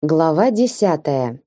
Глава десятая.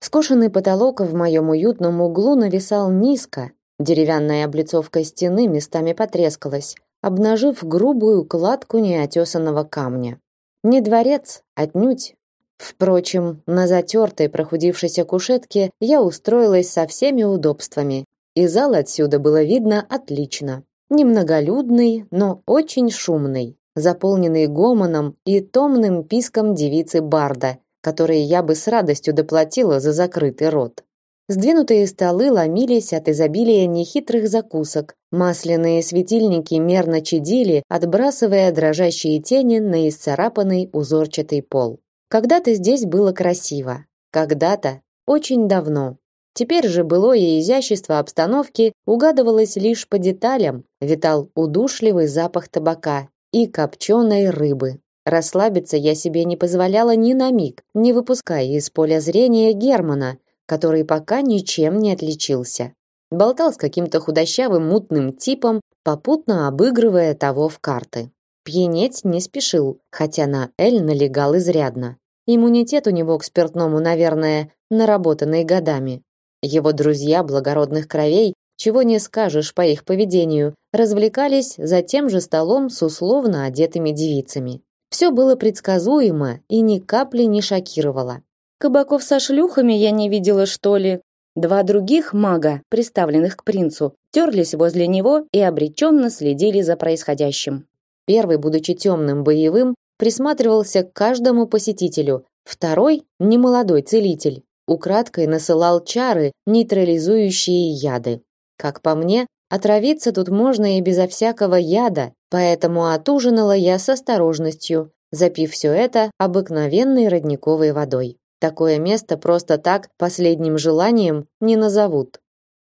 Скошенный потолок в моем уютном углу нависал низко, деревянная облицовка стены местами потрескалась, обнажив грубую кладку неотесанного камня. Не дворец, отнюдь. Впрочем, на затертой прохудившейся кушетке я устроилась со всеми удобствами, и зал отсюда было видно отлично. Немноголюдный, но очень шумный, заполненный гомоном и томным писком девицы Барда, которые я бы с радостью доплатила за закрытый рот. Сдвинутые столы ломились от изобилия нехитрых закусок. Масляные светильники мерно чадили, отбрасывая дрожащие тени на исцарапанный узорчатый пол. Когда-то здесь было красиво. Когда-то, очень давно. Теперь же былое изящество обстановки угадывалось лишь по деталям, витал удушливый запах табака и копченой рыбы. Расслабиться я себе не позволяла ни на миг, не выпуская из поля зрения Германа, который пока ничем не отличился. Болтал с каким-то худощавым мутным типом, попутно обыгрывая того в карты. Пьянеть не спешил, хотя на Эль налегал изрядно. Иммунитет у него к спиртному, наверное, наработанный годами. Его друзья благородных кровей, чего не скажешь по их поведению, развлекались за тем же столом с условно одетыми девицами. Все было предсказуемо и ни капли не шокировало. Кабаков со шлюхами я не видела, что ли? Два других мага, приставленных к принцу, терлись возле него и обреченно следили за происходящим. Первый, будучи темным боевым, присматривался к каждому посетителю. Второй, немолодой целитель, украдкой насылал чары, нейтрализующие яды. Как по мне, отравиться тут можно и безо всякого яда, Поэтому отужинала я с осторожностью, запив все это обыкновенной родниковой водой. Такое место просто так последним желанием не назовут.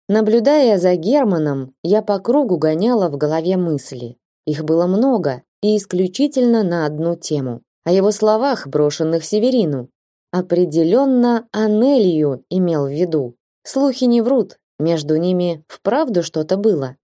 Наблюдая за Германом, я по кругу гоняла в голове мысли. Их было много и исключительно на одну тему. О его словах, брошенных Северину. Определенно Анелию имел в виду. Слухи не врут, между ними вправду что-то было.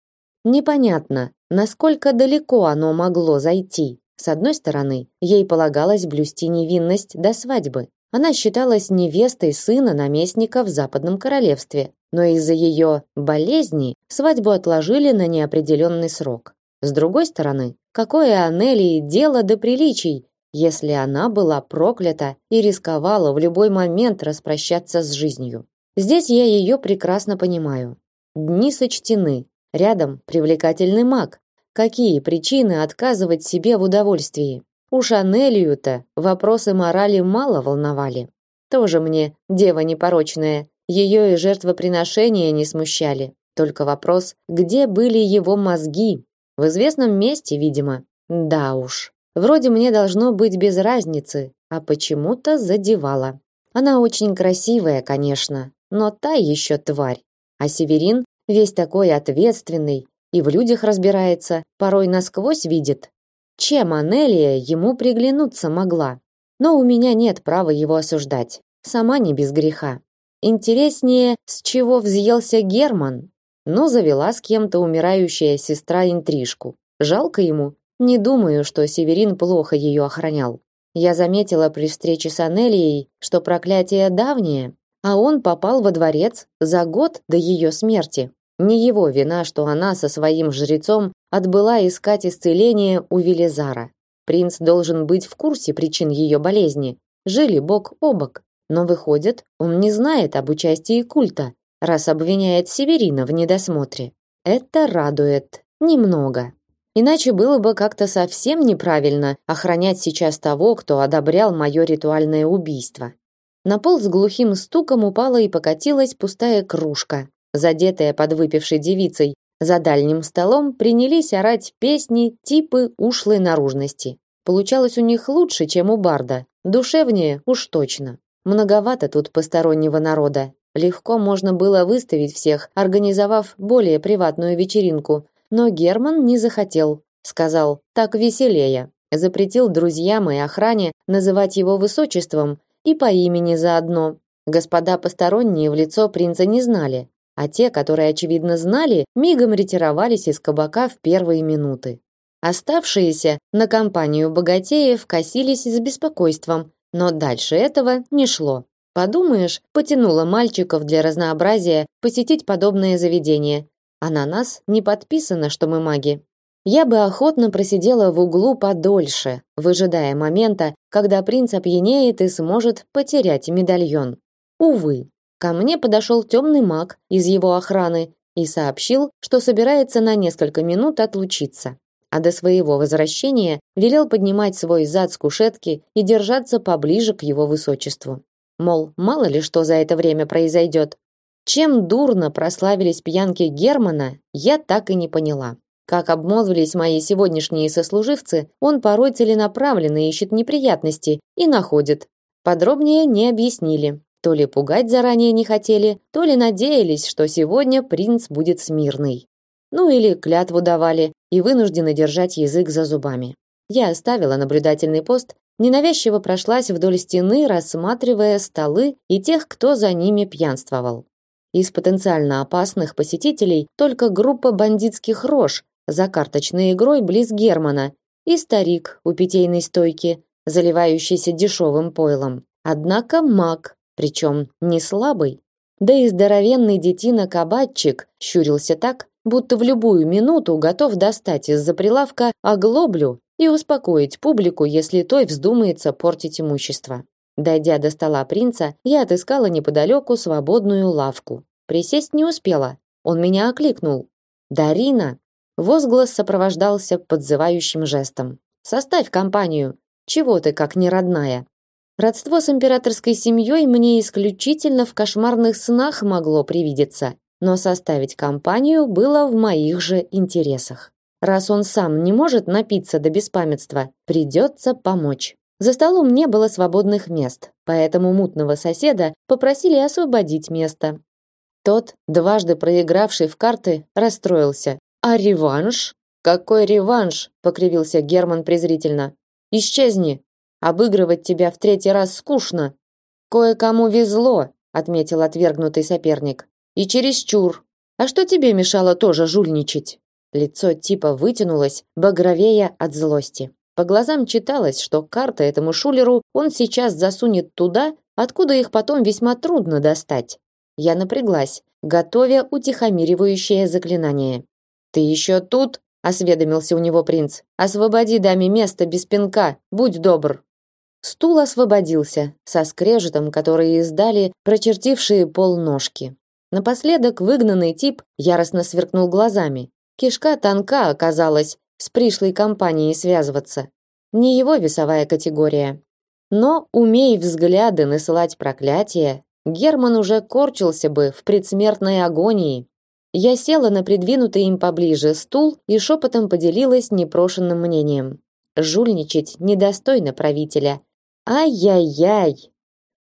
Непонятно, насколько далеко оно могло зайти. С одной стороны, ей полагалось блюсти невинность до свадьбы. Она считалась невестой сына наместника в Западном королевстве, но из-за ее болезни свадьбу отложили на неопределенный срок. С другой стороны, какое Анелии дело до приличий, если она была проклята и рисковала в любой момент распрощаться с жизнью? Здесь я ее прекрасно понимаю. Дни сочтены, Рядом привлекательный маг. Какие причины отказывать себе в удовольствии? У Шанелию-то вопросы морали мало волновали. Тоже мне дева непорочная. Ее и жертвоприношения не смущали. Только вопрос, где были его мозги? В известном месте, видимо. Да уж. Вроде мне должно быть без разницы, а почему-то задевала. Она очень красивая, конечно, но та еще тварь. А Северин весь такой ответственный и в людях разбирается, порой насквозь видит. Чем Анелия ему приглянуться могла? Но у меня нет права его осуждать. Сама не без греха. Интереснее, с чего взъелся Герман? Ну, завела с кем-то умирающая сестра интрижку. Жалко ему. Не думаю, что Северин плохо ее охранял. Я заметила при встрече с Анелией, что проклятие давнее, а он попал во дворец за год до ее смерти. Не его вина, что она со своим жрецом отбыла искать исцеление у Велизара. Принц должен быть в курсе причин ее болезни. Жили бок о бок. Но выходит, он не знает об участии культа, раз обвиняет Северина в недосмотре. Это радует. Немного. Иначе было бы как-то совсем неправильно охранять сейчас того, кто одобрял мое ритуальное убийство. На пол с глухим стуком упала и покатилась пустая кружка задетая подвыпившей девицей, за дальним столом принялись орать песни типы ушлой наружности. Получалось у них лучше, чем у Барда, душевнее уж точно. Многовато тут постороннего народа. Легко можно было выставить всех, организовав более приватную вечеринку, но Герман не захотел, сказал: "Так веселее". Запретил друзьям и охране называть его высочеством и по имени заодно. Господа посторонние в лицо принца не знали, а те, которые очевидно знали, мигом ретировались из кабака в первые минуты. Оставшиеся на компанию богатеев косились с беспокойством, Но дальше этого не шло. Подумаешь, потянуло мальчиков для разнообразия посетить подобное заведение. А на нас не подписано, что мы маги. Я бы охотно просидела в углу подольше, выжидая момента, когда принц опьянеет и сможет потерять медальон. Увы, ко мне подошел темный маг из его охраны и сообщил, что собирается на несколько минут отлучиться. А до своего возвращения велел поднимать свой зад с кушетки и держаться поближе к его высочеству. Мол, мало ли что за это время произойдет. Чем дурно прославились пьянки Германа, я так и не поняла. Как обмолвились мои сегодняшние сослуживцы, он порой целенаправленно ищет неприятности и находит. Подробнее не объяснили. То ли пугать заранее не хотели, то ли надеялись, что сегодня принц будет смирный. Ну или клятву давали и вынуждены держать язык за зубами. Я оставила наблюдательный пост, ненавязчиво прошлась вдоль стены, рассматривая столы и тех, кто за ними пьянствовал. Из потенциально опасных посетителей только группа бандитских рож, за карточной игрой близ Германа и старик у питейной стойки, заливающийся дешевым пойлом. Однако маг, причем не слабый. Да и здоровенный детина-кабачик щурился так, будто в любую минуту готов достать из-за прилавка оглоблю и успокоить публику, если той вздумается портить имущество. Дойдя до стола принца, я отыскала неподалеку свободную лавку. Присесть не успела. Он меня окликнул. «Дарина!» Возглас сопровождался подзывающим жестом. Составь компанию. Чего ты как не родная? Родство с императорской семьей мне исключительно в кошмарных снах могло привидеться, но составить компанию было в моих же интересах. Раз он сам не может напиться до беспамятства, придется помочь. За столом не было свободных мест, поэтому мутного соседа попросили освободить место. Тот, дважды проигравший в карты, расстроился а реванш? Какой реванш? покривился Герман презрительно. Исчезни. Обыгрывать тебя в третий раз скучно. Кое-кому везло, отметил отвергнутый соперник. И чересчур. А что тебе мешало тоже жульничать? Лицо типа вытянулось, багровея от злости. По глазам читалось, что карты этому шулеру он сейчас засунет туда, откуда их потом весьма трудно достать. Я напряглась, готовя утихомиривающее заклинание. Ты еще тут? осведомился у него принц. Освободи даме место без пинка, будь добр. Стул освободился со скрежетом, который издали прочертившие пол ножки. Напоследок выгнанный тип яростно сверкнул глазами. Кишка тонка оказалась, с пришлой компанией связываться. Не его весовая категория. Но умей взгляды насылать проклятия, Герман уже корчился бы в предсмертной агонии. Я села на придвинутый им поближе стул и шепотом поделилась непрошенным мнением. Жульничать недостойно правителя. Ай-яй-яй.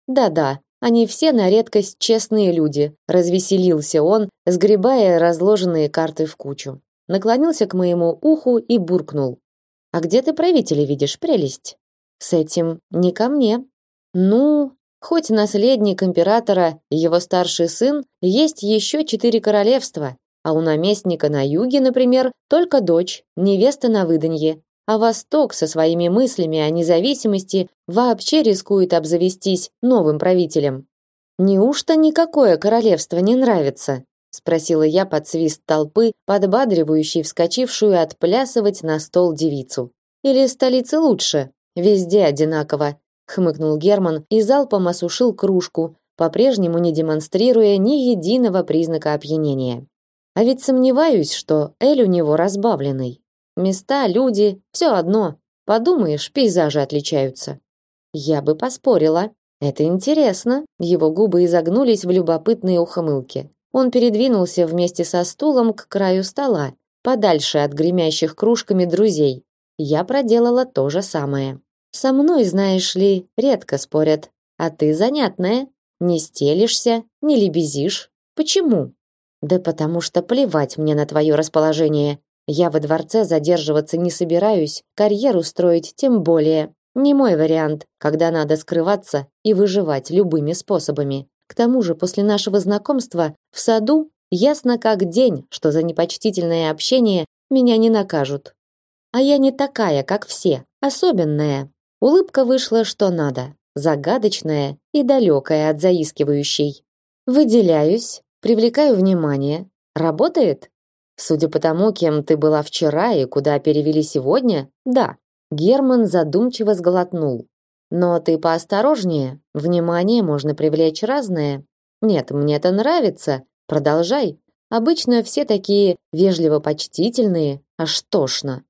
Да-да, они все на редкость честные люди, развеселился он, сгребая разложенные карты в кучу. Наклонился к моему уху и буркнул: "А где ты правителя видишь, прелесть?" "С этим не ко мне". "Ну, Хоть наследник императора и его старший сын, есть еще четыре королевства, а у наместника на юге, например, только дочь, невеста на выданье. А Восток со своими мыслями о независимости вообще рискует обзавестись новым правителем. Неужто никакое королевство не нравится? спросила я под свист толпы, подбадривающей вскочившую отплясывать на стол девицу. Или столица лучше? Везде одинаково хмыкнул Герман и залпом осушил кружку, по-прежнему не демонстрируя ни единого признака опьянения. А ведь сомневаюсь, что Эль у него разбавленный. Места, люди, все одно. Подумаешь, пейзажи отличаются. Я бы поспорила. Это интересно. Его губы изогнулись в любопытной ухмылке. Он передвинулся вместе со стулом к краю стола, подальше от гремящих кружками друзей. Я проделала то же самое. Со мной, знаешь ли, редко спорят. А ты занятная. Не стелишься, не лебезишь. Почему? Да потому что плевать мне на твое расположение. Я во дворце задерживаться не собираюсь, карьеру строить тем более. Не мой вариант, когда надо скрываться и выживать любыми способами. К тому же после нашего знакомства в саду ясно как день, что за непочтительное общение меня не накажут. А я не такая, как все, особенная. Улыбка вышла что надо. загадочная и далекая от заискивающей. Выделяюсь, привлекаю внимание. Работает? Судя по тому, кем ты была вчера и куда перевели сегодня, да. Герман задумчиво сглотнул. Но ты поосторожнее. Внимание можно привлечь разное. Нет, мне это нравится. Продолжай. Обычно все такие вежливо-почтительные, аж тошно.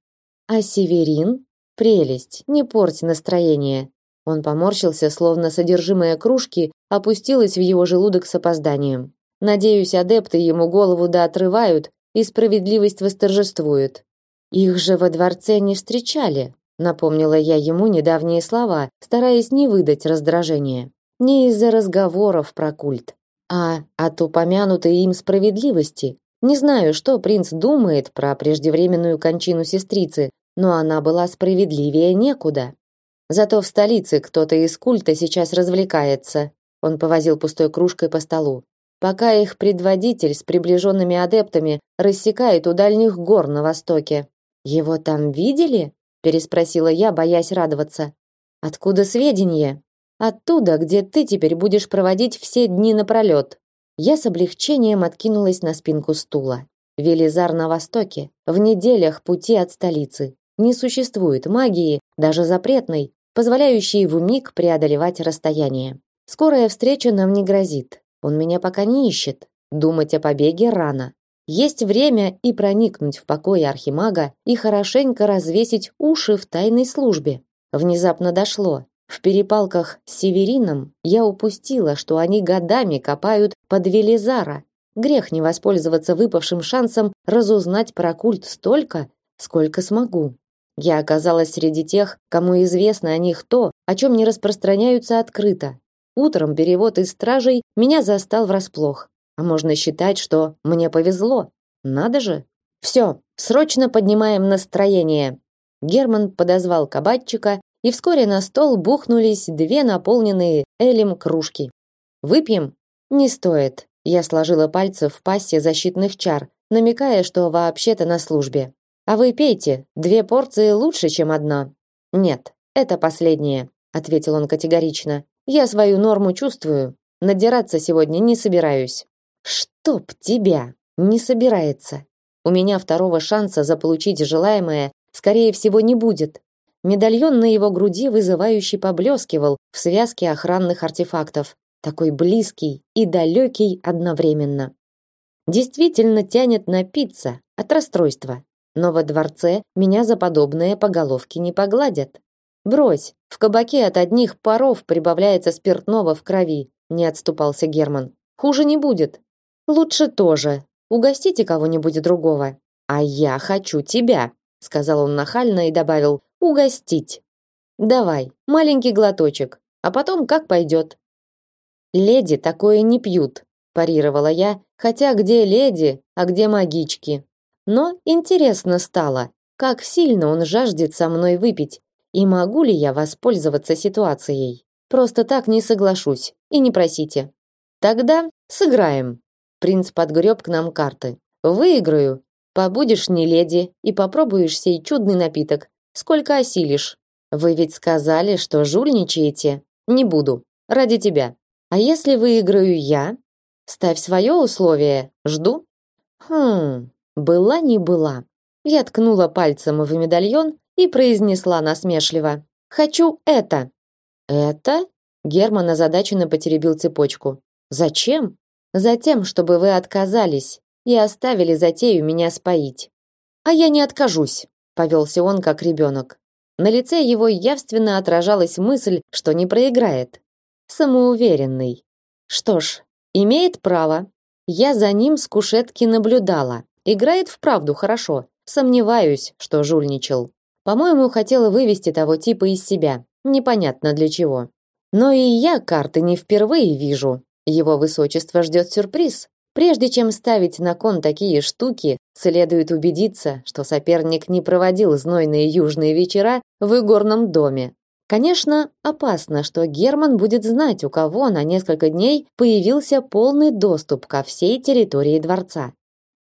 А Северин? Прелесть, не порть настроение. Он поморщился, словно содержимое кружки опустилось в его желудок с опозданием. Надеюсь, адепты ему голову да отрывают, и справедливость восторжествует. Их же во дворце не встречали, напомнила я ему недавние слова, стараясь не выдать раздражения. Не из-за разговоров про культ, а от упомянутой им справедливости. Не знаю, что принц думает про преждевременную кончину сестрицы, но она была справедливее некуда. Зато в столице кто-то из культа сейчас развлекается. Он повозил пустой кружкой по столу. Пока их предводитель с приближенными адептами рассекает у дальних гор на востоке. Его там видели? переспросила я, боясь радоваться. Откуда сведения? Оттуда, где ты теперь будешь проводить все дни напролет. Я с облегчением откинулась на спинку стула. Велизар на востоке, в неделях пути от столицы. Не существует магии, даже запретной, позволяющей в миг преодолевать расстояние. Скорая встреча нам не грозит. Он меня пока не ищет. Думать о побеге рано. Есть время и проникнуть в покои архимага и хорошенько развесить уши в тайной службе. Внезапно дошло. В перепалках с Северином я упустила, что они годами копают под Велизара. Грех не воспользоваться выпавшим шансом разузнать про культ столько, сколько смогу. Я оказалась среди тех, кому известно о них то, о чем не распространяются открыто. Утром перевод из стражей меня застал врасплох. А можно считать, что мне повезло. Надо же. Все, срочно поднимаем настроение. Герман подозвал кабачика, и вскоре на стол бухнулись две наполненные элем кружки. Выпьем? Не стоит. Я сложила пальцы в пассе защитных чар, намекая, что вообще-то на службе. А вы пейте, две порции лучше, чем одна. Нет, это последнее, ответил он категорично. Я свою норму чувствую. Надираться сегодня не собираюсь. Чтоб тебя не собирается. У меня второго шанса заполучить желаемое, скорее всего, не будет. Медальон на его груди вызывающе поблескивал в связке охранных артефактов, такой близкий и далекий одновременно. Действительно тянет напиться от расстройства. Но во дворце меня за подобное по головке не погладят. Брось, в кабаке от одних паров прибавляется спиртного в крови, не отступался Герман. Хуже не будет. Лучше тоже. Угостите кого-нибудь другого. А я хочу тебя, сказал он нахально и добавил: угостить. Давай, маленький глоточек, а потом как пойдет. Леди такое не пьют, парировала я, хотя где леди, а где магички. Но интересно стало, как сильно он жаждет со мной выпить, и могу ли я воспользоваться ситуацией. Просто так не соглашусь, и не просите. Тогда сыграем. Принц подгреб к нам карты. Выиграю. Побудешь не леди и попробуешь сей чудный напиток. Сколько осилишь. Вы ведь сказали, что жульничаете. Не буду. Ради тебя. А если выиграю я? Ставь свое условие. Жду. Хм, была не была. Я ткнула пальцем в медальон и произнесла насмешливо: "Хочу это". Это? Герман озадаченно потеребил цепочку. Зачем? Затем, чтобы вы отказались и оставили затею меня споить. А я не откажусь, повелся он как ребенок. На лице его явственно отражалась мысль, что не проиграет. Самоуверенный. Что ж, имеет право. Я за ним с кушетки наблюдала. Играет вправду хорошо. Сомневаюсь, что жульничал. По-моему, хотела вывести того типа из себя. Непонятно для чего. Но и я карты не впервые вижу. Его высочество ждет сюрприз. Прежде чем ставить на кон такие штуки, следует убедиться, что соперник не проводил знойные южные вечера в игорном доме. Конечно, опасно, что Герман будет знать, у кого на несколько дней появился полный доступ ко всей территории дворца.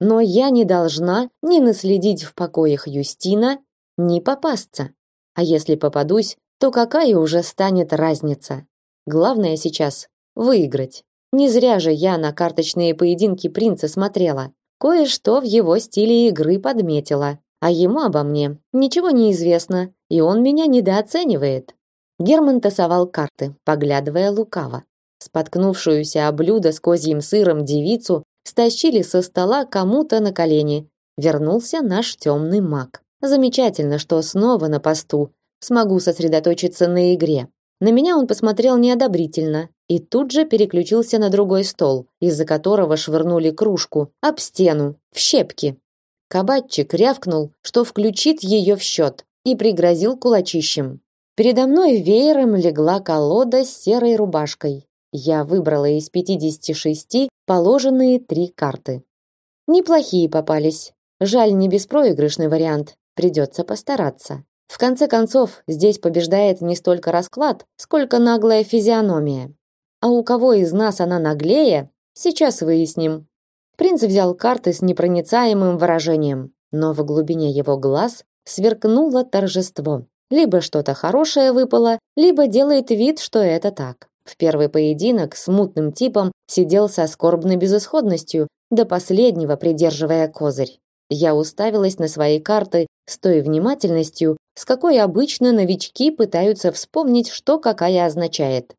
Но я не должна ни наследить в покоях Юстина, ни попасться. А если попадусь, то какая уже станет разница? Главное сейчас выиграть. Не зря же я на карточные поединки принца смотрела. Кое-что в его стиле игры подметила. А ему обо мне ничего не известно, и он меня недооценивает. Герман тасовал карты, поглядывая лукаво. Споткнувшуюся о блюдо с козьим сыром девицу стащили со стола кому-то на колени. Вернулся наш темный маг. Замечательно, что снова на посту. Смогу сосредоточиться на игре. На меня он посмотрел неодобрительно и тут же переключился на другой стол, из-за которого швырнули кружку об стену, в щепки. Кабатчик рявкнул, что включит ее в счет, и пригрозил кулачищем. Передо мной веером легла колода с серой рубашкой. Я выбрала из 56 положенные три карты. Неплохие попались. Жаль, не беспроигрышный вариант. Придется постараться. В конце концов, здесь побеждает не столько расклад, сколько наглая физиономия. А у кого из нас она наглее, сейчас выясним. Принц взял карты с непроницаемым выражением, но в глубине его глаз сверкнуло торжество. Либо что-то хорошее выпало, либо делает вид, что это так. В первый поединок с мутным типом сидел со скорбной безысходностью, до последнего придерживая козырь. Я уставилась на свои карты с той внимательностью, с какой обычно новички пытаются вспомнить, что какая означает.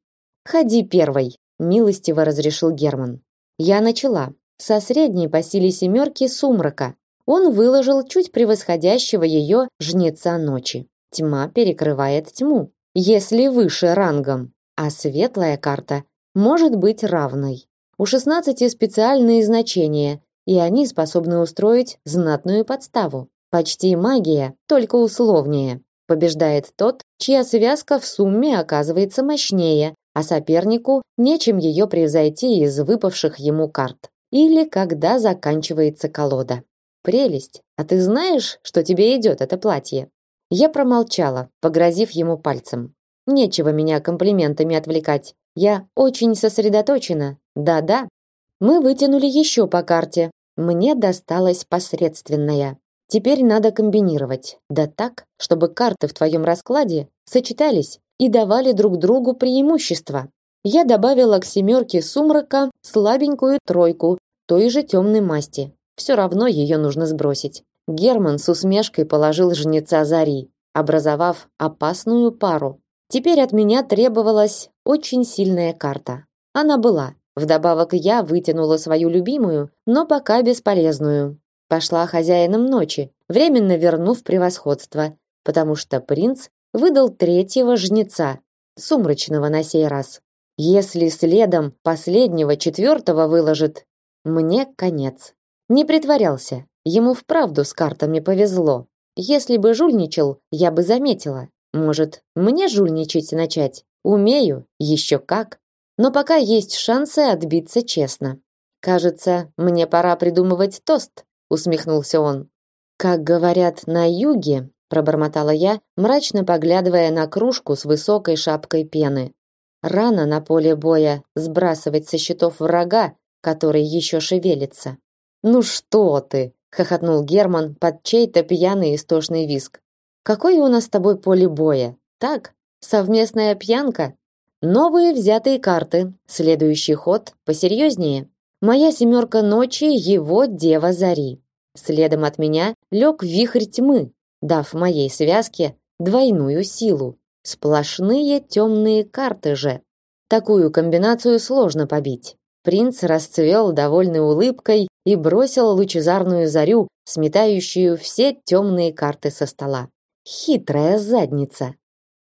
«Ходи первой», – милостиво разрешил Герман. Я начала. Со средней по силе семерки сумрака. Он выложил чуть превосходящего ее жнеца ночи. Тьма перекрывает тьму, если выше рангом, а светлая карта может быть равной. У 16 специальные значения, и они способны устроить знатную подставу. Почти магия, только условнее. Побеждает тот, чья связка в сумме оказывается мощнее, а сопернику нечем ее превзойти из выпавших ему карт. Или когда заканчивается колода. Прелесть. А ты знаешь, что тебе идет это платье? Я промолчала, погрозив ему пальцем. Нечего меня комплиментами отвлекать. Я очень сосредоточена. Да-да. Мы вытянули еще по карте, мне досталась посредственная. Теперь надо комбинировать. Да так, чтобы карты в твоем раскладе сочетались и давали друг другу преимущество. Я добавила к семерке сумрака слабенькую тройку той же темной масти. Все равно ее нужно сбросить. Герман с усмешкой положил жнеца Зари, образовав опасную пару. Теперь от меня требовалась очень сильная карта. Она была. Вдобавок я вытянула свою любимую, но пока бесполезную. Пошла хозяином ночи, временно вернув превосходство, потому что принц выдал третьего жнеца, сумрачного на сей раз. Если следом последнего четвертого выложит, мне конец. Не притворялся, ему вправду с картами повезло. Если бы жульничал, я бы заметила. Может, мне жульничать начать? Умею, еще как но пока есть шансы отбиться честно. Кажется, мне пора придумывать тост, усмехнулся он. Как говорят на юге, пробормотала я, мрачно поглядывая на кружку с высокой шапкой пены. Рано на поле боя сбрасывать со счетов врага, который еще шевелится. Ну что ты, хохотнул Герман под чей-то пьяный истошный визг. Какое у нас с тобой поле боя? Так, совместная пьянка? Новые взятые карты. Следующий ход посерьезнее. Моя семерка ночи, его дева зари. Следом от меня лег вихрь тьмы, дав моей связке двойную силу. Сплошные темные карты же. Такую комбинацию сложно побить. Принц расцвел довольной улыбкой и бросил лучезарную зарю, сметающую все темные карты со стола. Хитрая задница.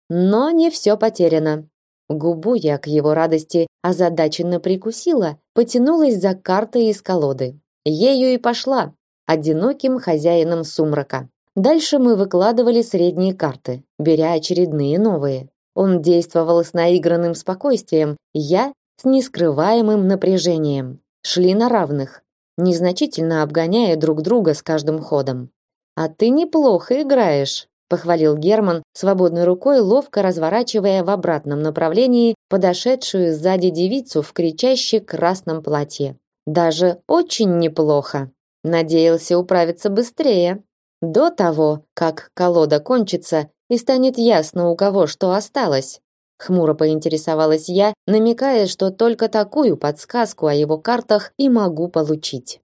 Но не все потеряно. Губу я к его радости озадаченно прикусила, потянулась за картой из колоды. Ею и пошла, одиноким хозяином сумрака. Дальше мы выкладывали средние карты, беря очередные новые. Он действовал с наигранным спокойствием, я с нескрываемым напряжением. Шли на равных, незначительно обгоняя друг друга с каждым ходом. А ты неплохо играешь, похвалил Герман, свободной рукой ловко разворачивая в обратном направлении подошедшую сзади девицу в кричаще красном платье. Даже очень неплохо. Надеялся управиться быстрее. До того, как колода кончится, и станет ясно, у кого что осталось. Хмуро поинтересовалась я, намекая, что только такую подсказку о его картах и могу получить.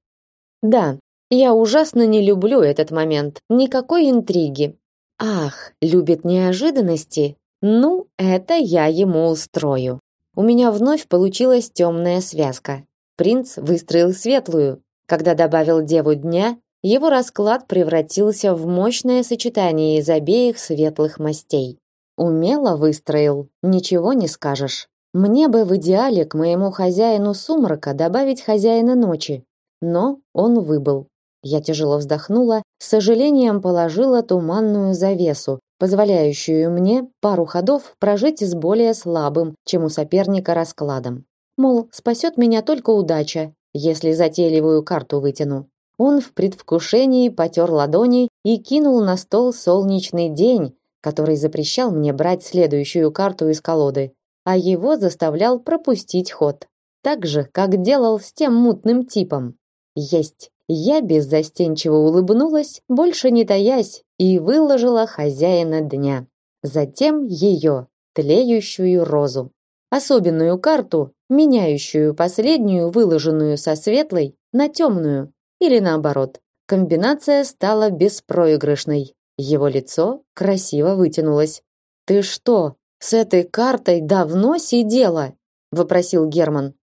Да, я ужасно не люблю этот момент. Никакой интриги. Ах, любит неожиданности. Ну, это я ему устрою. У меня вновь получилась темная связка. Принц выстроил светлую. Когда добавил деву дня, его расклад превратился в мощное сочетание из обеих светлых мастей. Умело выстроил, ничего не скажешь. Мне бы в идеале к моему хозяину сумрака добавить хозяина ночи, но он выбыл. Я тяжело вздохнула, с сожалением положила туманную завесу, позволяющую мне пару ходов прожить с более слабым, чем у соперника раскладом. Мол, спасет меня только удача, если затейливую карту вытяну. Он в предвкушении потер ладони и кинул на стол солнечный день, который запрещал мне брать следующую карту из колоды, а его заставлял пропустить ход. Так же, как делал с тем мутным типом. Есть. Я беззастенчиво улыбнулась, больше не таясь, и выложила хозяина дня. Затем ее, тлеющую розу. Особенную карту, меняющую последнюю, выложенную со светлой, на темную. Или наоборот. Комбинация стала беспроигрышной. Его лицо красиво вытянулось. Ты что, с этой картой давно сидела? вопросил Герман.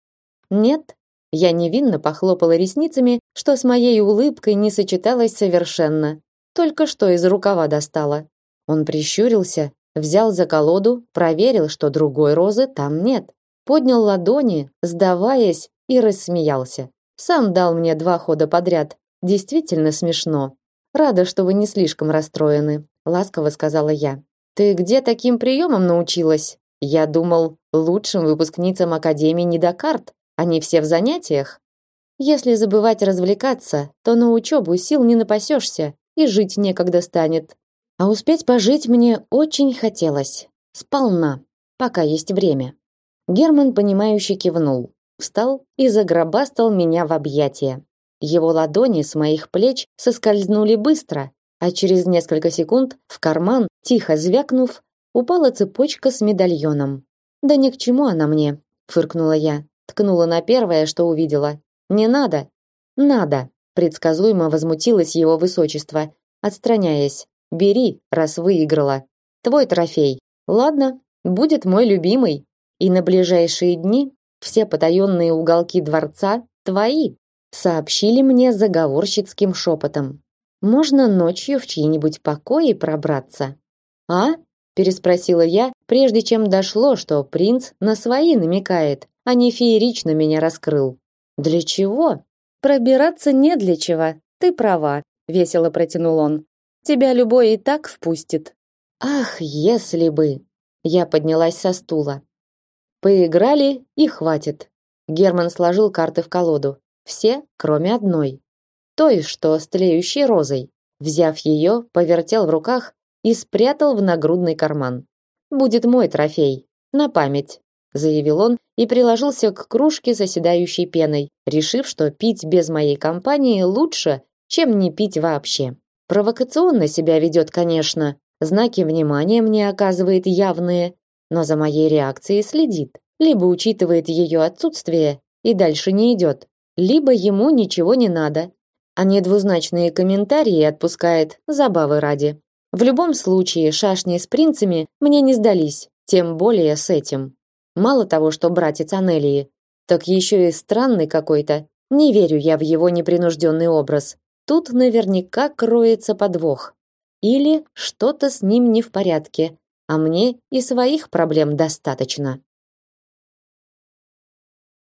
Нет, я невинно похлопала ресницами, что с моей улыбкой не сочеталось совершенно. Только что из рукава достала. Он прищурился, взял за колоду, проверил, что другой розы там нет. Поднял ладони, сдаваясь, и рассмеялся. Сам дал мне два хода подряд. Действительно смешно. Рада, что вы не слишком расстроены, ласково сказала я. Ты где таким приемом научилась? Я думал, лучшим выпускницам академии не до карт, они все в занятиях. Если забывать развлекаться, то на учебу сил не напасешься и жить некогда станет. А успеть пожить мне очень хотелось. Сполна, пока есть время. Герман понимающе кивнул, встал и загробастал меня в объятия. Его ладони с моих плеч соскользнули быстро, а через несколько секунд в карман, тихо звякнув, упала цепочка с медальоном. Да ни к чему она мне, фыркнула я, ткнула на первое, что увидела. Не надо. Надо, предсказуемо возмутилось его высочество, отстраняясь. Бери, раз выиграла. Твой трофей. Ладно, будет мой любимый. И на ближайшие дни все потаенные уголки дворца твои сообщили мне заговорщицким шепотом. Можно ночью в чьи-нибудь покои пробраться. А? переспросила я, прежде чем дошло, что принц на свои намекает, а не феерично меня раскрыл. Для чего? Пробираться не для чего. Ты права, весело протянул он. Тебя любой и так впустит. Ах, если бы. Я поднялась со стула. Поиграли и хватит. Герман сложил карты в колоду. Все, кроме одной. Той, что с тлеющей розой. Взяв ее, повертел в руках и спрятал в нагрудный карман. Будет мой трофей. На память, заявил он и приложился к кружке с оседающей пеной, решив, что пить без моей компании лучше, чем не пить вообще. Провокационно себя ведет, конечно, знаки внимания мне оказывает явные, но за моей реакцией следит, либо учитывает ее отсутствие и дальше не идет, либо ему ничего не надо, а недвузначные комментарии отпускает забавы ради. В любом случае, шашни с принцами мне не сдались, тем более с этим. Мало того, что братец Анелии, так еще и странный какой-то. Не верю я в его непринужденный образ. Тут наверняка кроется подвох. Или что-то с ним не в порядке, а мне и своих проблем достаточно.